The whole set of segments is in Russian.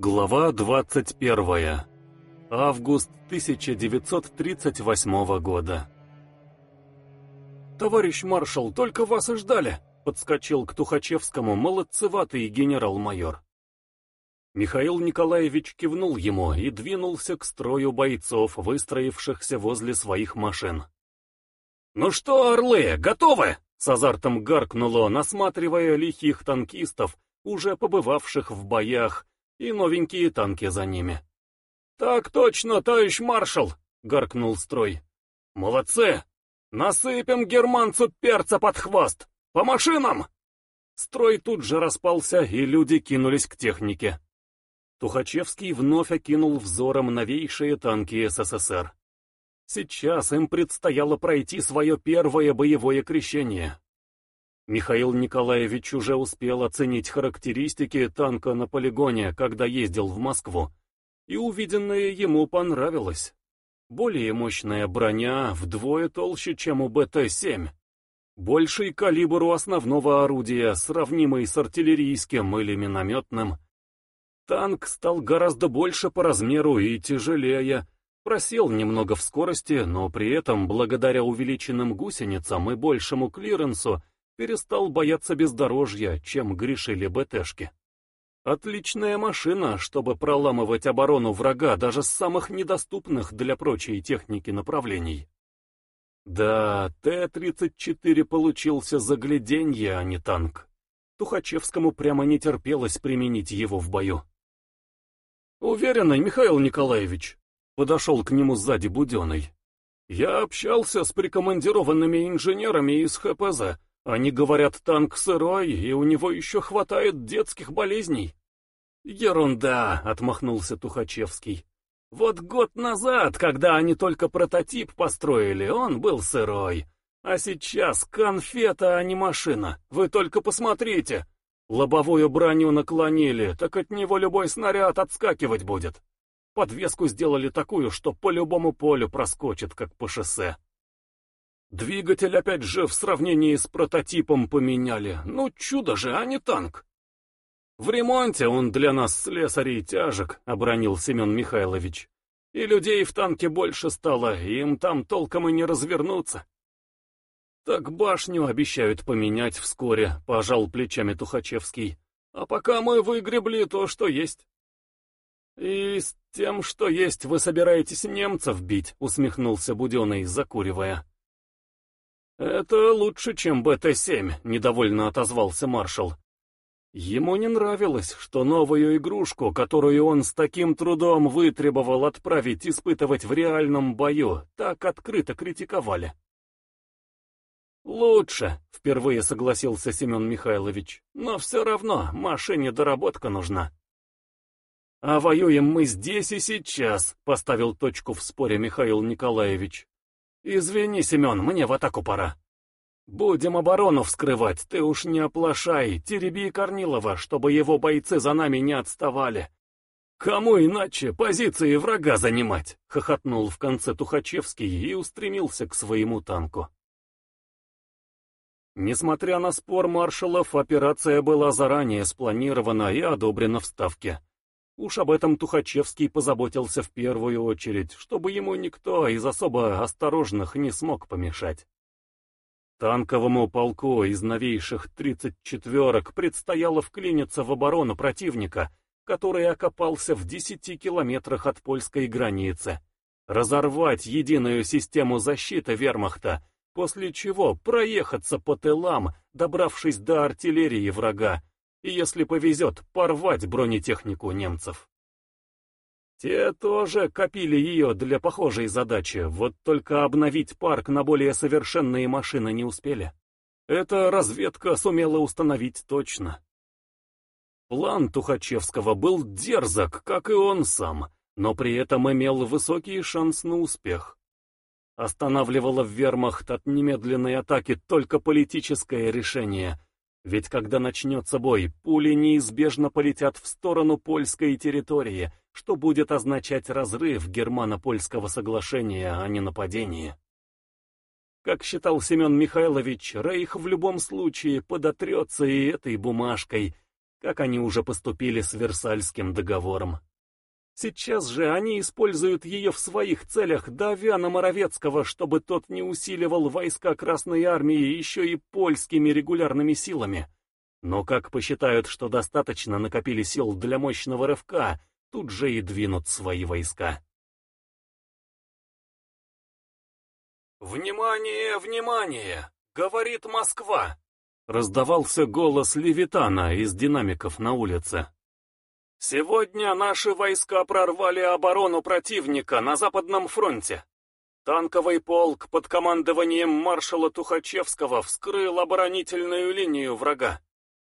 Глава 21. Август 1938 года. «Товарищ маршал, только вас и ждали!» — подскочил к Тухачевскому молодцеватый генерал-майор. Михаил Николаевич кивнул ему и двинулся к строю бойцов, выстроившихся возле своих машин. «Ну что, орлы, готовы?» — с азартом гаркнул он, осматривая лихих танкистов, уже побывавших в боях, и новенькие танки за ними. «Так точно, товарищ маршал!» — гаркнул строй. «Молодцы! Насыпем германцу перца под хвост! По машинам!» Строй тут же распался, и люди кинулись к технике. Тухачевский вновь окинул взором новейшие танки СССР. Сейчас им предстояло пройти свое первое боевое крещение. Михаил Николаевич уже успел оценить характеристики танка на полигоне, когда ездил в Москву, и увиденное ему понравилось. Более мощная броня, вдвое толще, чем у БТ-7. Больший калибр у основного орудия, сравнимый с артиллерийским или минометным. Танк стал гораздо больше по размеру и тяжелее, просел немного в скорости, но при этом, благодаря увеличенным гусеницам и большему клиренсу, перестал бояться бездорожья, чем грешили БТшки. Отличная машина, чтобы проламывать оборону врага даже с самых недоступных для прочей техники направлений. Да, Т-34 получился загляденье, а не танк. Тухачевскому прямо не терпелось применить его в бою. «Уверенный, Михаил Николаевич», — подошел к нему сзади Буденный. «Я общался с прикомандированными инженерами из ХПЗ, они говорят, танк сырой, и у него еще хватает детских болезней. Ерунда, отмахнулся Тухачевский. Вот год назад, когда они только прототип построили, он был сырой. А сейчас конфета, а не машина. Вы только посмотрите. Лобовую броню наклонили, так от него любой снаряд отскакивать будет. Подвеску сделали такую, что по любому полю проскочит, как по шоссе. Двигатель опять же в сравнении с прототипом поменяли. Ну, чудо же, а не танк. В ремонте он для нас слесарей тяжек, обронил Семен Михайлович. И людей в танке больше стало, им там толком и не развернуться. Так башню обещают поменять вскоре, пожал плечами Тухачевский. А пока мы выгребли то, что есть. И с тем, что есть, вы собираетесь немцев бить, усмехнулся Буденный, закуривая. «Это лучше, чем БТ-7», — недовольно отозвался маршал. Ему не нравилось, что новую игрушку, которую он с таким трудом вытребовал отправить испытывать в реальном бою, так открыто критиковали. «Лучше», — впервые согласился Семен Михайлович, «но все равно машине доработка нужна». «А воюем мы здесь и сейчас», — поставил точку в споре Михаил Николаевич. «Извини, Семен, мне в атаку пора». «Будем оборону вскрывать, ты уж не оплошай, тереби Корнилова, чтобы его бойцы за нами не отставали». «Кому иначе позиции врага занимать?» — хохотнул в конце Тухачевский и устремился к своему танку. Несмотря на спор маршалов, операция была заранее спланирована и одобрена в Ставке. Уж об этом Тухачевский позаботился в первую очередь, чтобы ему никто из особо осторожных не смог помешать. Танковому полку из новейших тридцать четверок предстояло вклиниться в оборону противника, который окопался в десяти километрах от польской границы, разорвать единую систему защиты вермахта, после чего проехаться по тылам, добравшись до артиллерии врага, и, если повезет, порвать бронетехнику немцев. Те тоже копили ее для похожей задачи, вот только обновить парк на более совершенные машины не успели. Это разведка сумела установить точно. План Тухачевского был дерзок, как и он сам, но при этом имел высокий шанс на успех. Останавливало вермахт от немедленной атаки только политическое решение — ведь когда начнется бой, пули неизбежно полетят в сторону польской территории, что будет означать разрыв германо-польского соглашения, а не нападение. Как считал Семен Михайлович, Рейх в любом случае подотрется и этой бумажкой, как они уже поступили с Версальским договором. Сейчас же они используют ее в своих целях, давя на Моровецкого, чтобы тот не усиливал войска Красной Армии еще и польскими регулярными силами. Но как посчитают, что достаточно накопили сил для мощного рывка, тут же и двинут свои войска. «Внимание, внимание! Говорит Москва!» Раздавался голос Левитана из динамиков на улице. Сегодня наши войска прорвали оборону противника на Западном фронте. Танковый полк под командованием маршала Тухачевского вскрыл оборонительную линию врага.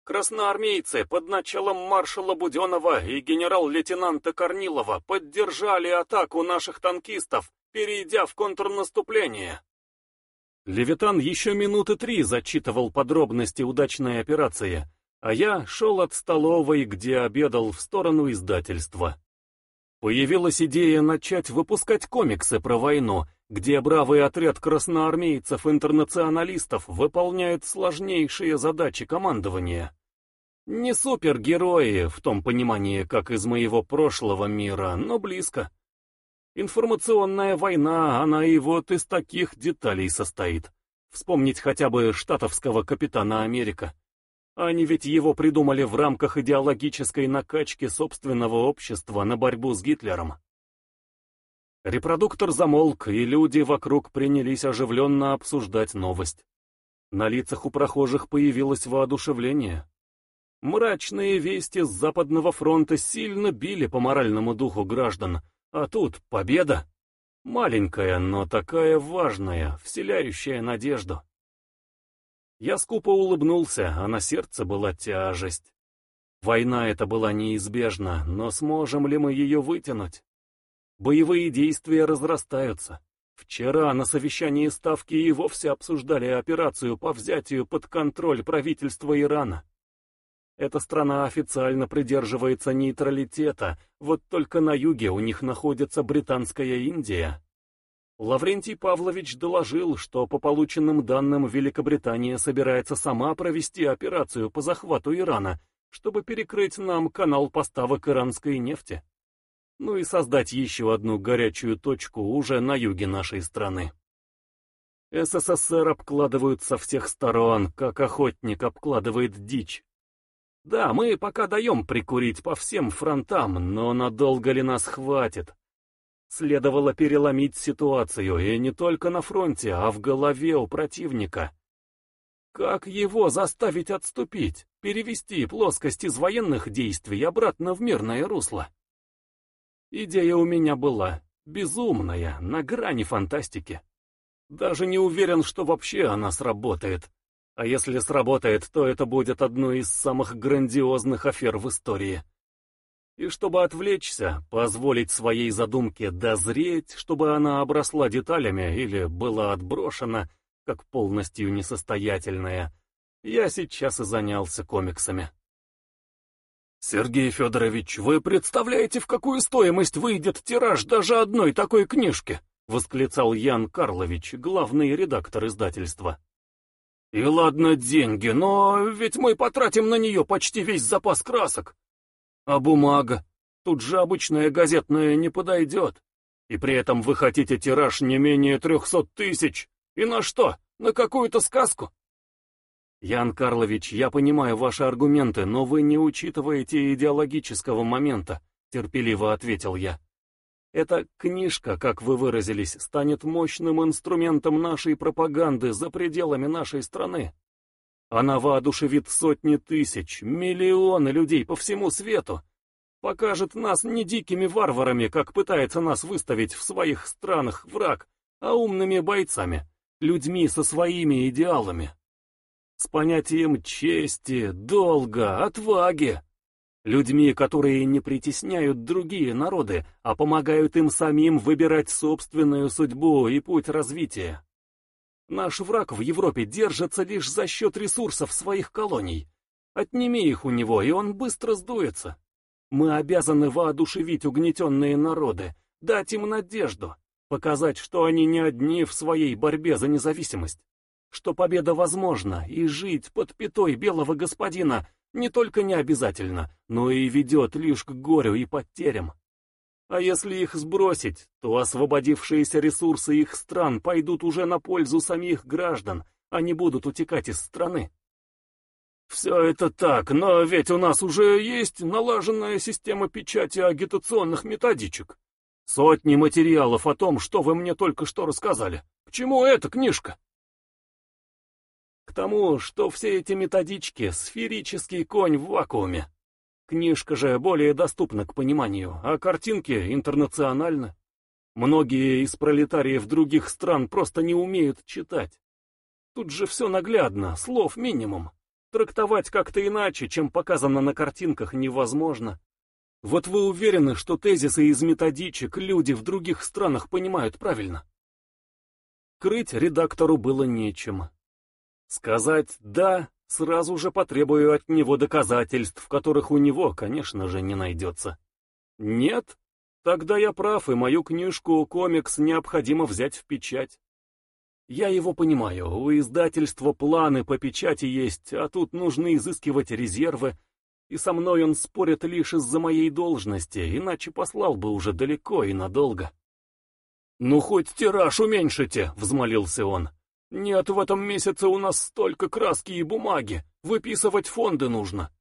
Красноармейцы под началом маршала Буденова и генерал-лейтенанта Корнилова поддержали атаку наших танкистов, перейдя в контрнаступление. Левитан еще минуты три зачитывал подробности удачной операции, а я шел от столовой, где обедал, в сторону издательства. Появилась идея начать выпускать комиксы про войну, где бравый отряд красноармейцев-интернационалистов выполняет сложнейшие задачи командования. Не супергерои, в том понимании, как из моего прошлого мира, но близко. Информационная война, она и вот из таких деталей состоит. Вспомнить хотя бы штатовского капитана Америка. Они ведь его придумали в рамках идеологической накачки собственного общества на борьбу с Гитлером. Репродуктор замолк, и люди вокруг принялись оживленно обсуждать новость. На лицах у прохожих появилось воодушевление. Мрачные вести с Западного фронта сильно били по моральному духу граждан, а тут победа. Маленькая, но такая важная, вселяющая надежду. Я скупо улыбнулся, а на сердце была тяжесть. Война эта была неизбежна, но сможем ли мы ее вытянуть? Боевые действия разрастаются. Вчера на совещании Ставки и вовсе обсуждали операцию по взятию под контроль правительства Ирана. Эта страна официально придерживается нейтралитета, вот только на юге у них находится Британская Индия. Лаврентий Павлович доложил, что по полученным данным Великобритания собирается сама провести операцию по захвату Ирана, чтобы перекрыть нам канал поставок иранской нефти. Ну и создать еще одну горячую точку уже на юге нашей страны. СССР обкладывают со всех сторон, как охотник обкладывает дичь. Да, мы пока даем прикурить по всем фронтам, но надолго ли нас хватит? Следовало переломить ситуацию, и не только на фронте, а в голове у противника. Как его заставить отступить, перевести плоскость из военных действий обратно в мирное русло? Идея у меня была, безумная, на грани фантастики. Даже не уверен, что вообще она сработает. А если сработает, то это будет одной из самых грандиозных афер в истории. И чтобы отвлечься, позволить своей задумке дозреть, чтобы она обросла деталями или была отброшена, как полностью несостоятельная, я сейчас и занялся комиксами. «Сергей Федорович, вы представляете, в какую стоимость выйдет тираж даже одной такой книжки?» — восклицал Ян Карлович, главный редактор издательства. «И ладно деньги, но ведь мы потратим на нее почти весь запас красок. А бумага? Тут же обычная газетная не подойдет. И при этом вы хотите тираж не менее трехсот тысяч. И на что? На какую-то сказку? Ян Карлович, я понимаю ваши аргументы, но вы не учитываете идеологического момента, терпеливо ответил я. Эта книжка, как вы выразились, станет мощным инструментом нашей пропаганды за пределами нашей страны. Она воодушевит сотни тысяч, миллионы людей по всему свету. Покажет нас не дикими варварами, как пытается нас выставить в своих странах враг, а умными бойцами, людьми со своими идеалами. С понятием чести, долга, отваги. Людьми, которые не притесняют другие народы, а помогают им самим выбирать собственную судьбу и путь развития. Наш враг в Европе держится лишь за счет ресурсов своих колоний. Отними их у него, и он быстро сдуется. Мы обязаны воодушевить угнетенные народы, дать им надежду, показать, что они не одни в своей борьбе за независимость, что победа возможна, и жить под пятой белого господина не только не обязательно, но и ведет лишь к горю и потерям. А если их сбросить, то освободившиеся ресурсы их стран пойдут уже на пользу самих граждан, а не будут утекать из страны. Все это так, но ведь у нас уже есть налаженная система печати агитационных методичек. Сотни материалов о том, что вы мне только что рассказали. К чему эта книжка? К тому, что все эти методички — сферический конь в вакууме. Книжка же более доступна к пониманию, а картинки интернациональны. Многие из пролетариев других стран просто не умеют читать. Тут же все наглядно, слов минимум. Трактовать как-то иначе, чем показано на картинках, невозможно. Вот вы уверены, что тезисы из методичек люди в других странах понимают правильно? Крыть редактору было нечем. Сказать «да» сразу же потребую от него доказательств, которых у него, конечно же, не найдется. Нет? Тогда я прав, и мою книжку «Комикс» необходимо взять в печать. Я его понимаю, у издательства планы по печати есть, а тут нужно изыскивать резервы, и со мной он спорит лишь из-за моей должности, иначе послал бы уже далеко и надолго. «Ну, хоть тираж уменьшите!» — взмолился он. «Нет, в этом месяце у нас столько краски и бумаги, выписывать фонды нужно».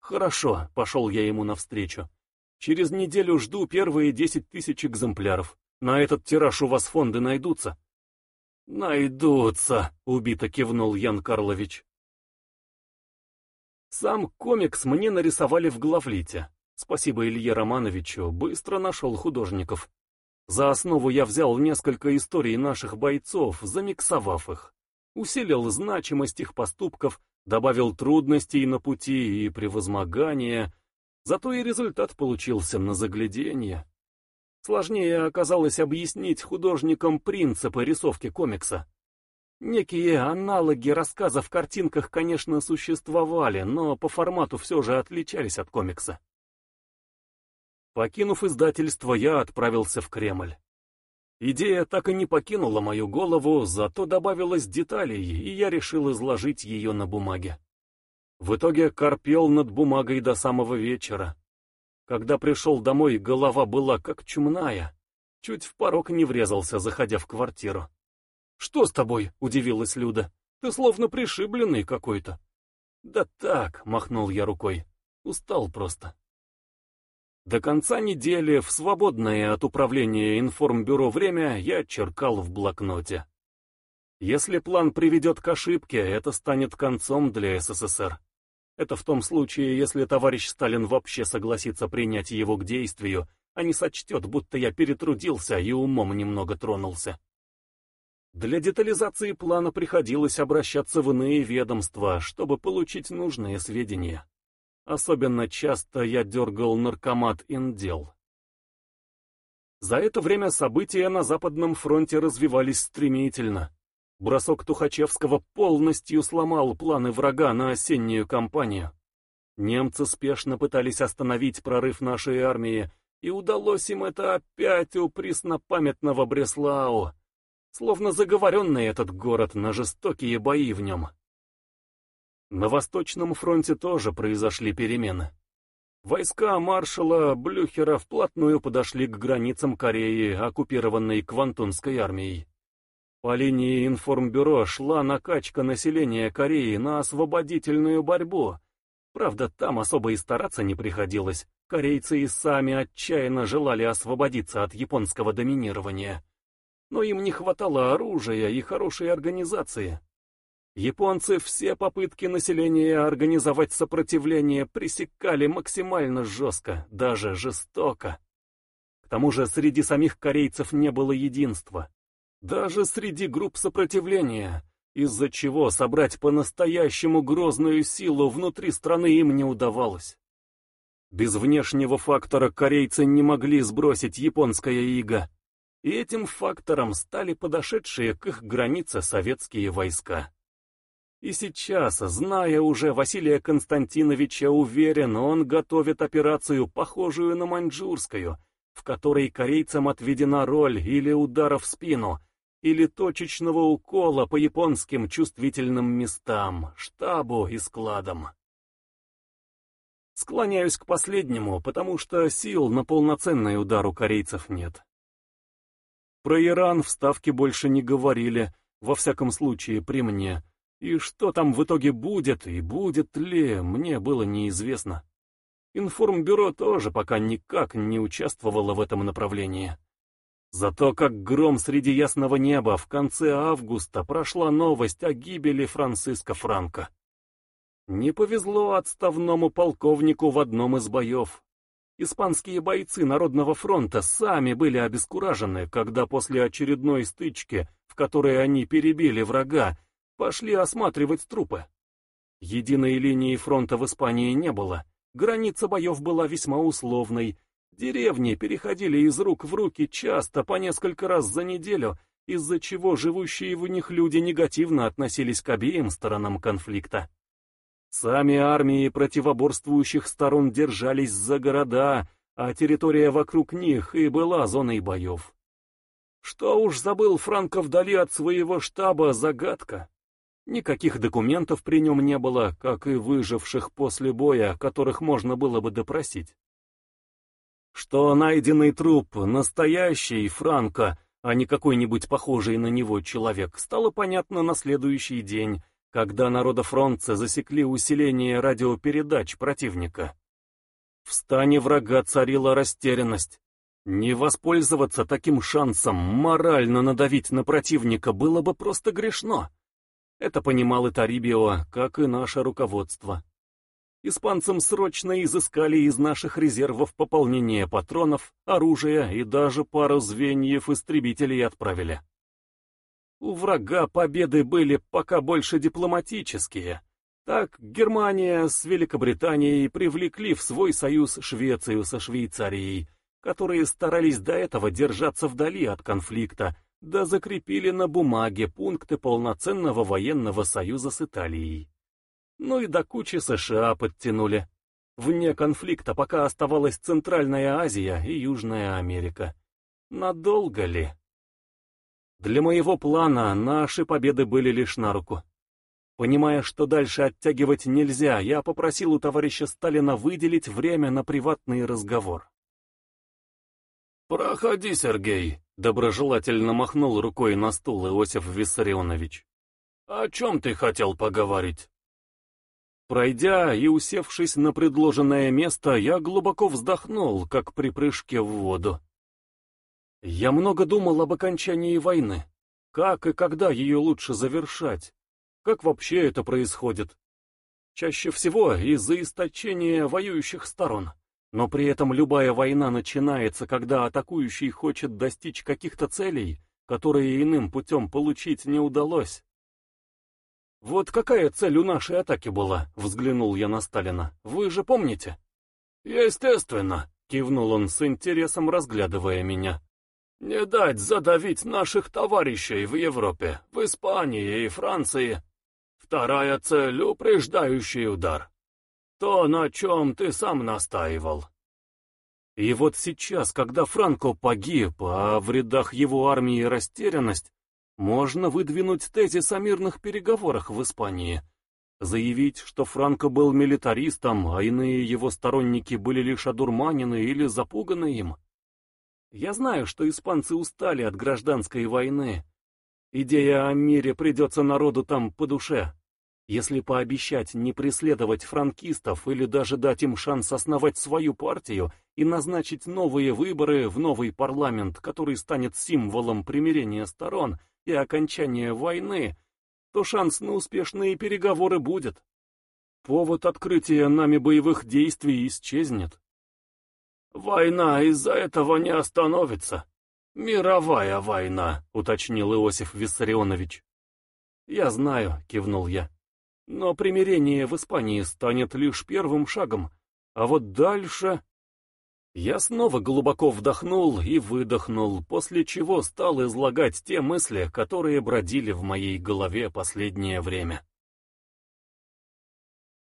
«Хорошо», — пошел я ему навстречу. «Через неделю жду первые десять тысяч экземпляров. На этот тираж у вас фонды найдутся?» «Найдутся», — убито кивнул Ян Карлович. Сам комикс мне нарисовали в главлите. Спасибо Илье Романовичу, быстро нашел художников. За основу я взял несколько историй наших бойцов, замиксовав их. Усилил значимость их поступков, добавил трудностей на пути и превозмогания. Зато и результат получился на загляденье. Сложнее оказалось объяснить художникам принципы рисовки комикса. Некие аналоги рассказа в картинках, конечно, существовали, но по формату все же отличались от комикса. Покинув издательство, я отправился в Кремль. Идея так и не покинула мою голову, зато добавилось деталей, и я решил изложить ее на бумаге. В итоге корпел над бумагой до самого вечера. Когда пришел домой, голова была как чумная. Чуть в порог не врезался, заходя в квартиру. «Что с тобой?» — удивилась Люда. «Ты словно пришибленный какой-то». «Да так», — махнул я рукой. «Устал просто». До конца недели в свободное от управления информбюро время я черкал в блокноте. Если план приведет к ошибке, это станет концом для СССР. Это в том случае, если товарищ Сталин вообще согласится принять его к действию, а не сочтет, будто я перетрудился и умом немного тронулся. Для детализации плана приходилось обращаться в иные ведомства, чтобы получить нужные сведения. Особенно часто я дергал наркомат индел. За это время события на Западном фронте развивались стремительно. Бросок Тухачевского полностью сломал планы врага на осеннюю кампанию. Немцы спешно пытались остановить прорыв нашей армии, и удалось им это опять у преснопамятного Бреслау, словно заговоренный этот город на жестокие бои в нем. На Восточном фронте тоже произошли перемены. Войска маршала Блюхера вплотную подошли к границам Кореи, оккупированной Квантунской армией. По линии информбюро шла накачка населения Кореи на освободительную борьбу. Правда, там особо и стараться не приходилось. Корейцы и сами отчаянно желали освободиться от японского доминирования. Но им не хватало оружия и хорошей организации. Японцы все попытки населения организовать сопротивление пресекали максимально жестко, даже жестоко. К тому же среди самих корейцев не было единства. Даже среди групп сопротивления, из-за чего собрать по-настоящему грозную силу внутри страны им не удавалось. Без внешнего фактора корейцы не могли сбросить японское иго, и этим фактором стали подошедшие к их границе советские войска. И сейчас, зная уже Василия Константиновича, уверен, он готовит операцию, похожую на маньчжурскую, в которой корейцам отведена роль или удара в спину, или точечного укола по японским чувствительным местам, штабу и складам. Склоняюсь к последнему, потому что сил на полноценный удар у корейцев нет. Про Иран в Ставке больше не говорили, во всяком случае при мне. И что там в итоге будет, и будет ли, мне было неизвестно. Информбюро тоже пока никак не участвовало в этом направлении. Зато как гром среди ясного неба в конце августа прошла новость о гибели Франциска Франко. Не повезло отставному полковнику в одном из боев. Испанские бойцы Народного фронта сами были обескуражены, когда после очередной стычки, в которой они перебили врага, пошли осматривать трупы. Единой линии фронта в Испании не было, граница боев была весьма условной, деревни переходили из рук в руки часто по несколько раз за неделю, из-за чего живущие в них люди негативно относились к обеим сторонам конфликта. Сами армии противоборствующих сторон держались за города, а территория вокруг них и была зоной боев. Что уж забыл Франко вдали от своего штаба загадка. Никаких документов при нем не было, как и выживших после боя, которых можно было бы допросить. Что найденный труп — настоящий Франко, а не какой-нибудь похожий на него человек, стало понятно на следующий день, когда народофронтцы засекли усиление радиопередач противника. В стане врага царила растерянность. Не воспользоваться таким шансом морально надавить на противника было бы просто грешно. Это понимал и Тарибио, как и наше руководство. Испанцам срочно изыскали из наших резервов пополнение патронов, оружия и даже пару звеньев истребителей отправили. У врага победы были пока больше дипломатические. Так Германия с Великобританией привлекли в свой союз Швецию со Швейцарией, которые старались до этого держаться вдали от конфликта, да закрепили на бумаге пункты полноценного военного союза с Италией. Ну и до кучи США подтянули. Вне конфликта пока оставалась Центральная Азия и Южная Америка. Надолго ли? Для моего плана наши победы были лишь на руку. Понимая, что дальше оттягивать нельзя, я попросил у товарища Сталина выделить время на приватный разговор. «Проходи, Сергей», — доброжелательно махнул рукой на стул Иосиф Виссарионович. «О чем ты хотел поговорить?» Пройдя и усевшись на предложенное место, я глубоко вздохнул, как при прыжке в воду. Я много думал об окончании войны. Как и когда ее лучше завершать? Как вообще это происходит? Чаще всего из-за источения воюющих сторон. Но при этом любая война начинается, когда атакующий хочет достичь каких-то целей, которые иным путем получить не удалось. «Вот какая цель у нашей атаки была?» — взглянул я на Сталина. «Вы же помните?» «Естественно», — кивнул он с интересом, разглядывая меня. Не дать задавить наших товарищей в Европе, в Испании и Франции. Вторая цель — упреждающий удар. То, на чем ты сам настаивал. И вот сейчас, когда Франко погиб, а в рядах его армии растерянность, можно выдвинуть тезис о мирных переговорах в Испании. Заявить, что Франко был милитаристом, а иные его сторонники были лишь одурманены или запуганы им. Я знаю, что испанцы устали от гражданской войны. Идея о мире придется народу там по душе. Если пообещать не преследовать франкистов или даже дать им шанс основать свою партию и назначить новые выборы в новый парламент, который станет символом примирения сторон и окончания войны, то шанс на успешные переговоры будет. Повод открытия нами боевых действий исчезнет. «Война из-за этого не остановится. Мировая война», — уточнил Иосиф Виссарионович. «Я знаю», — кивнул я. «Но примирение в Испании станет лишь первым шагом, а вот дальше...» Я снова глубоко вдохнул и выдохнул, после чего стал излагать те мысли, которые бродили в моей голове последнее время.